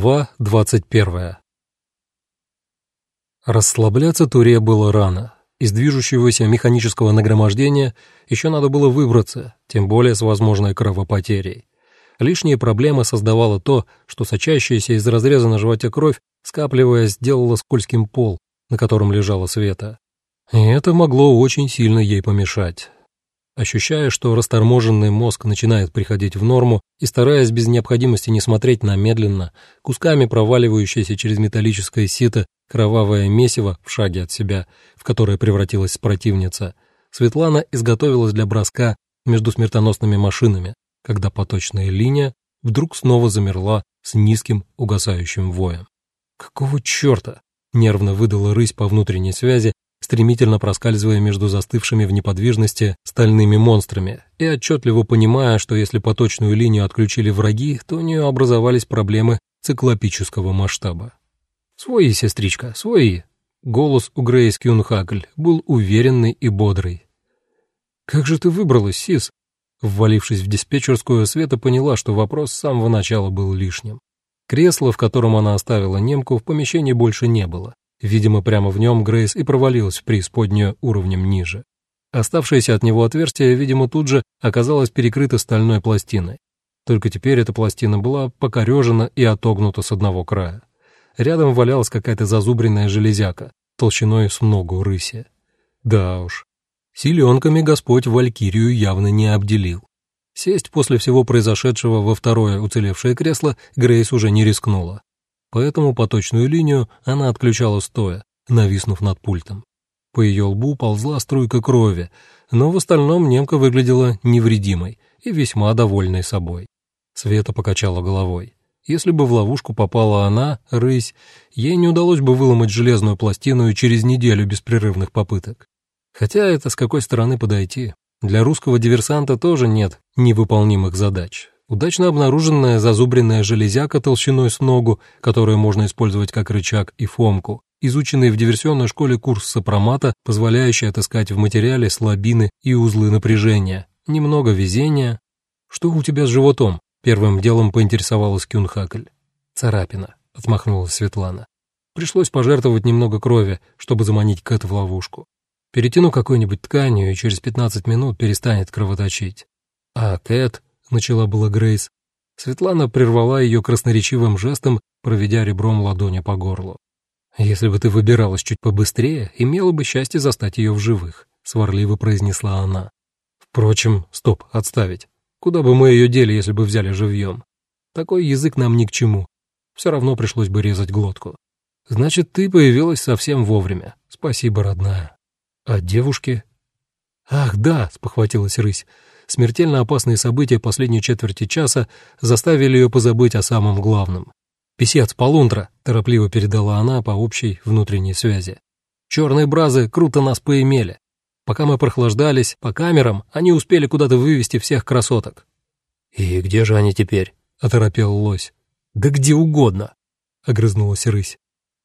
Глава 21 Расслабляться Туре было рано. Из движущегося механического нагромождения еще надо было выбраться, тем более с возможной кровопотерей. Лишние проблемы создавало то, что сочащаяся из разреза на животе кровь, скапливаясь, сделала скользким пол, на котором лежала Света. И это могло очень сильно ей помешать. Ощущая, что расторможенный мозг начинает приходить в норму, и стараясь без необходимости не смотреть на медленно, кусками проваливающееся через металлическое сито кровавое месиво в шаге от себя, в которое превратилась противница, Светлана изготовилась для броска между смертоносными машинами, когда поточная линия вдруг снова замерла с низким угасающим воем. «Какого черта?» — нервно выдала рысь по внутренней связи, стремительно проскальзывая между застывшими в неподвижности стальными монстрами и отчетливо понимая, что если поточную линию отключили враги, то у нее образовались проблемы циклопического масштаба. «Свои, сестричка, свои!» Голос у Грейс Кюнхакль был уверенный и бодрый. «Как же ты выбралась, Сис?» Ввалившись в диспетчерскую, Света поняла, что вопрос с самого начала был лишним. Кресло, в котором она оставила немку, в помещении больше не было. Видимо, прямо в нем Грейс и провалилась в преисподнюю уровнем ниже. Оставшееся от него отверстие, видимо, тут же оказалось перекрыто стальной пластиной. Только теперь эта пластина была покорежена и отогнута с одного края. Рядом валялась какая-то зазубренная железяка, толщиной с ногу рыси. Да уж, силенками Господь Валькирию явно не обделил. Сесть после всего произошедшего во второе уцелевшее кресло Грейс уже не рискнула поэтому поточную линию она отключала стоя, нависнув над пультом. По ее лбу ползла струйка крови, но в остальном немка выглядела невредимой и весьма довольной собой. Света покачала головой. Если бы в ловушку попала она, рысь, ей не удалось бы выломать железную пластину через неделю беспрерывных попыток. Хотя это с какой стороны подойти? Для русского диверсанта тоже нет невыполнимых задач. Удачно обнаруженная зазубренная железяка толщиной с ногу, которую можно использовать как рычаг и фомку, изученный в диверсионной школе курс сопромата, позволяющий отыскать в материале слабины и узлы напряжения, немного везения. «Что у тебя с животом?» — первым делом поинтересовалась Кюнхакль. «Царапина», — отмахнулась Светлана. «Пришлось пожертвовать немного крови, чтобы заманить Кэт в ловушку. Перетяну какой-нибудь тканью, и через 15 минут перестанет кровоточить. А Кэт...» — начала была Грейс. Светлана прервала ее красноречивым жестом, проведя ребром ладони по горлу. «Если бы ты выбиралась чуть побыстрее, имела бы счастье застать ее в живых», — сварливо произнесла она. «Впрочем, стоп, отставить. Куда бы мы ее дели, если бы взяли живьем? Такой язык нам ни к чему. Все равно пришлось бы резать глотку. Значит, ты появилась совсем вовремя. Спасибо, родная. А девушки?» «Ах, да», — спохватилась рысь, — Смертельно опасные события последней четверти часа заставили ее позабыть о самом главном. «Песец, полундра!» — торопливо передала она по общей внутренней связи. «Черные бразы круто нас поимели. Пока мы прохлаждались, по камерам они успели куда-то вывести всех красоток». «И где же они теперь?» — оторопел лось. «Да где угодно!» — огрызнулась рысь.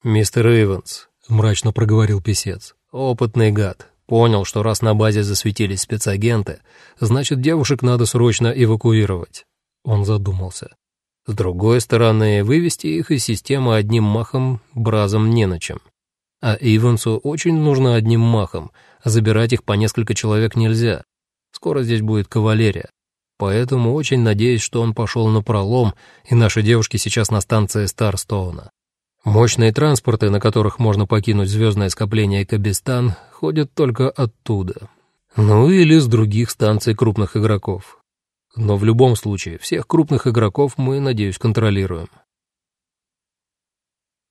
«Мистер Эйвенс», — мрачно проговорил писец, — «опытный гад, Понял, что раз на базе засветились спецагенты, значит, девушек надо срочно эвакуировать. Он задумался. С другой стороны, вывести их из системы одним махом бразом не на чем. А Ивансу очень нужно одним махом, забирать их по несколько человек нельзя. Скоро здесь будет кавалерия. Поэтому очень надеюсь, что он пошел на пролом, и наши девушки сейчас на станции Старстоуна. Мощные транспорты, на которых можно покинуть звездное скопление Кабистан, ходят только оттуда. Ну или с других станций крупных игроков. Но в любом случае, всех крупных игроков мы, надеюсь, контролируем.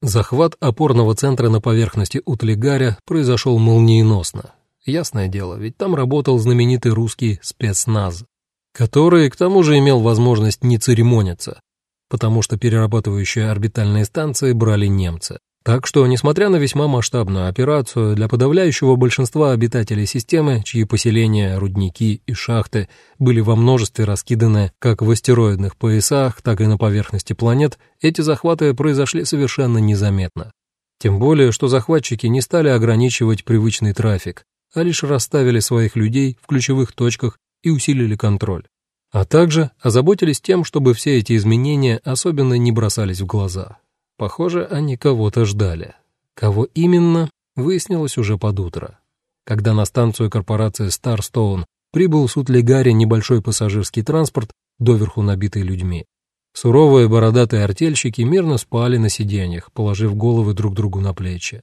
Захват опорного центра на поверхности Утлигаря произошел молниеносно. Ясное дело, ведь там работал знаменитый русский спецназ, который, к тому же, имел возможность не церемониться, потому что перерабатывающие орбитальные станции брали немцы. Так что, несмотря на весьма масштабную операцию, для подавляющего большинства обитателей системы, чьи поселения, рудники и шахты были во множестве раскиданы как в астероидных поясах, так и на поверхности планет, эти захваты произошли совершенно незаметно. Тем более, что захватчики не стали ограничивать привычный трафик, а лишь расставили своих людей в ключевых точках и усилили контроль. А также озаботились тем, чтобы все эти изменения особенно не бросались в глаза. Похоже, они кого-то ждали. Кого именно, выяснилось уже под утро. Когда на станцию корпорации Старстоун прибыл с Утлигари небольшой пассажирский транспорт, доверху набитый людьми. Суровые бородатые артельщики мирно спали на сиденьях, положив головы друг другу на плечи.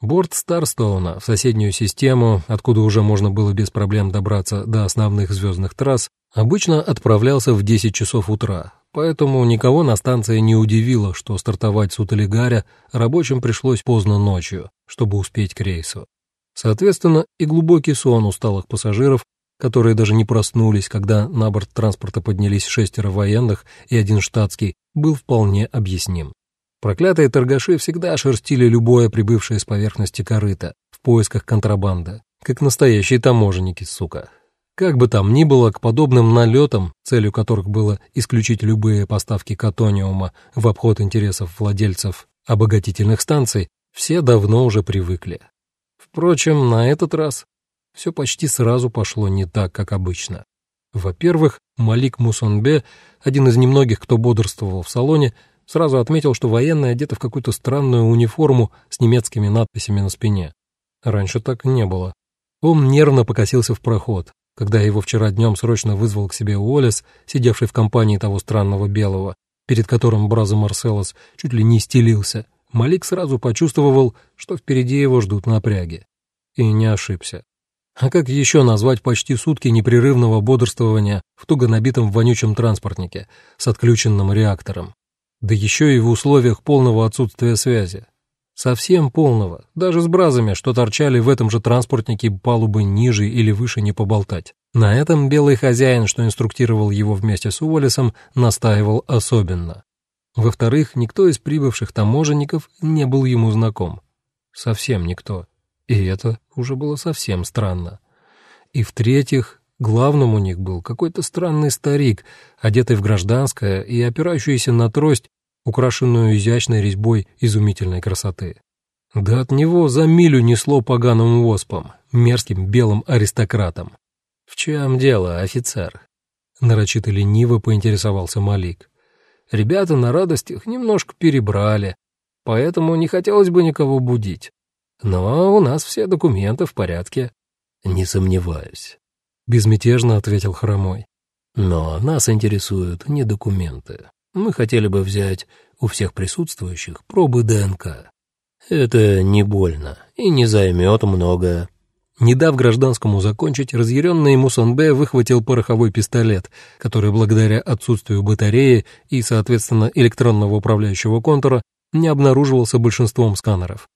Борт Старстоуна в соседнюю систему, откуда уже можно было без проблем добраться до основных звездных трасс, обычно отправлялся в 10 часов утра, поэтому никого на станции не удивило, что стартовать с Уталигаря рабочим пришлось поздно ночью, чтобы успеть к рейсу. Соответственно, и глубокий сон усталых пассажиров, которые даже не проснулись, когда на борт транспорта поднялись шестеро военных и один штатский, был вполне объясним. Проклятые торгаши всегда шерстили любое прибывшее с поверхности корыто в поисках контрабанды, как настоящие таможенники, сука. Как бы там ни было, к подобным налетам, целью которых было исключить любые поставки катониума в обход интересов владельцев обогатительных станций, все давно уже привыкли. Впрочем, на этот раз все почти сразу пошло не так, как обычно. Во-первых, Малик Мусонбе, один из немногих, кто бодрствовал в салоне, сразу отметил, что военный одета в какую-то странную униформу с немецкими надписями на спине. Раньше так не было. Он нервно покосился в проход, когда его вчера днем срочно вызвал к себе Уоллес, сидевший в компании того странного белого, перед которым Браза Марселос чуть ли не стелился, Малик сразу почувствовал, что впереди его ждут напряги. И не ошибся. А как еще назвать почти сутки непрерывного бодрствования в туго набитом вонючем транспортнике с отключенным реактором? Да еще и в условиях полного отсутствия связи. Совсем полного, даже с бразами, что торчали в этом же транспортнике палубы ниже или выше не поболтать. На этом белый хозяин, что инструктировал его вместе с Уоллесом, настаивал особенно. Во-вторых, никто из прибывших таможенников не был ему знаком. Совсем никто. И это уже было совсем странно. И в-третьих, главным у них был какой-то странный старик, одетый в гражданское и опирающийся на трость, украшенную изящной резьбой изумительной красоты. Да от него за милю несло поганым воспом, мерзким белым аристократом. «В чем дело, офицер?» Нарочито лениво поинтересовался Малик. «Ребята на радостях немножко перебрали, поэтому не хотелось бы никого будить. Но у нас все документы в порядке. Не сомневаюсь, безмятежно ответил Хромой. Но нас интересуют не документы. Мы хотели бы взять у всех присутствующих пробы ДНК. Это не больно и не займет много. Не дав гражданскому закончить, разъяренный Мусонбе выхватил пороховой пистолет, который благодаря отсутствию батареи и, соответственно, электронного управляющего контура не обнаруживался большинством сканеров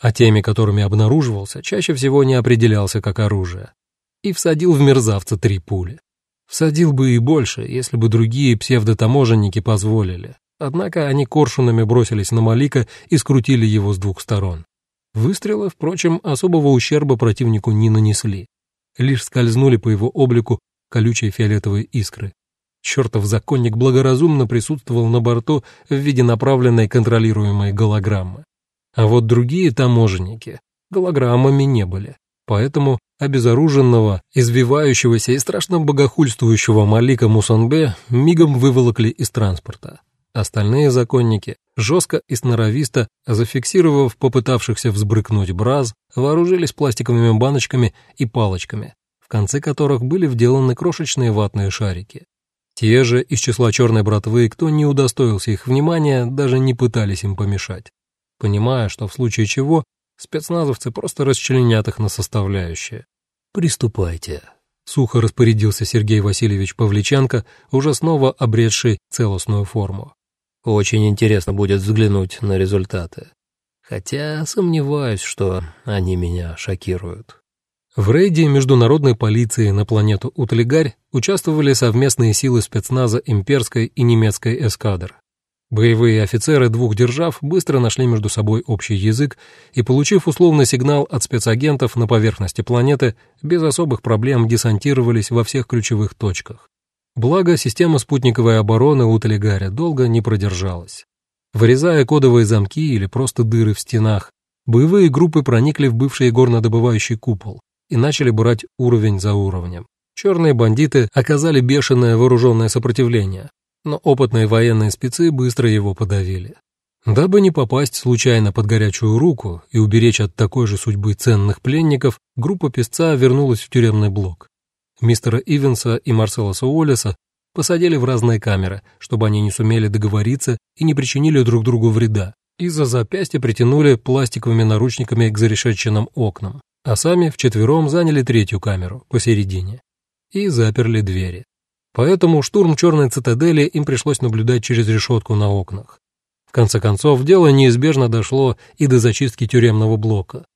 а теми, которыми обнаруживался, чаще всего не определялся как оружие, и всадил в мерзавца три пули. Всадил бы и больше, если бы другие псевдотаможенники позволили. Однако они коршунами бросились на Малика и скрутили его с двух сторон. Выстрелы, впрочем, особого ущерба противнику не нанесли. Лишь скользнули по его облику колючие фиолетовые искры. Чертов законник благоразумно присутствовал на борту в виде направленной контролируемой голограммы. А вот другие таможенники голограммами не были. Поэтому обезоруженного, извивающегося и страшно богохульствующего Малика Мусанбе мигом выволокли из транспорта. Остальные законники, жестко и сноровисто, зафиксировав попытавшихся взбрыкнуть браз, вооружились пластиковыми баночками и палочками, в конце которых были вделаны крошечные ватные шарики. Те же из числа черной братвы, кто не удостоился их внимания, даже не пытались им помешать понимая, что в случае чего спецназовцы просто расчленят их на составляющие. «Приступайте», — сухо распорядился Сергей Васильевич Павличенко, уже снова обретший целостную форму. «Очень интересно будет взглянуть на результаты. Хотя сомневаюсь, что они меня шокируют». В рейде международной полиции на планету Утлигарь участвовали совместные силы спецназа имперской и немецкой эскадр. Боевые офицеры двух держав быстро нашли между собой общий язык и, получив условный сигнал от спецагентов на поверхности планеты, без особых проблем десантировались во всех ключевых точках. Благо, система спутниковой обороны у Талигаря долго не продержалась. Вырезая кодовые замки или просто дыры в стенах, боевые группы проникли в бывший горнодобывающий купол и начали брать уровень за уровнем. Черные бандиты оказали бешеное вооруженное сопротивление, но опытные военные спецы быстро его подавили. Дабы не попасть случайно под горячую руку и уберечь от такой же судьбы ценных пленников, группа песца вернулась в тюремный блок. Мистера Ивенса и Марселоса Уоллеса посадили в разные камеры, чтобы они не сумели договориться и не причинили друг другу вреда. Из-за запястья притянули пластиковыми наручниками к зарешетченным окнам, а сами вчетвером заняли третью камеру, посередине, и заперли двери. Поэтому штурм черной цитадели им пришлось наблюдать через решетку на окнах конце концов, дело неизбежно дошло и до зачистки тюремного блока.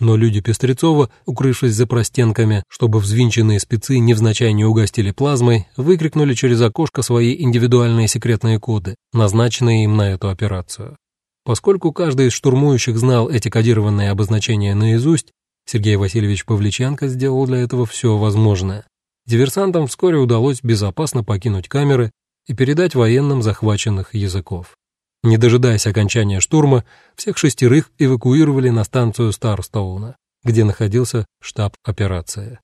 Но люди Пестрецова, укрывшись за простенками, чтобы взвинченные спецы невзначай не угостили плазмой, выкрикнули через окошко свои индивидуальные секретные коды, назначенные им на эту операцию. Поскольку каждый из штурмующих знал эти кодированные обозначения наизусть, Сергей Васильевич Павличенко сделал для этого все возможное. Диверсантам вскоре удалось безопасно покинуть камеры и передать военным захваченных языков. Не дожидаясь окончания штурма, всех шестерых эвакуировали на станцию Старстоуна, где находился штаб операции.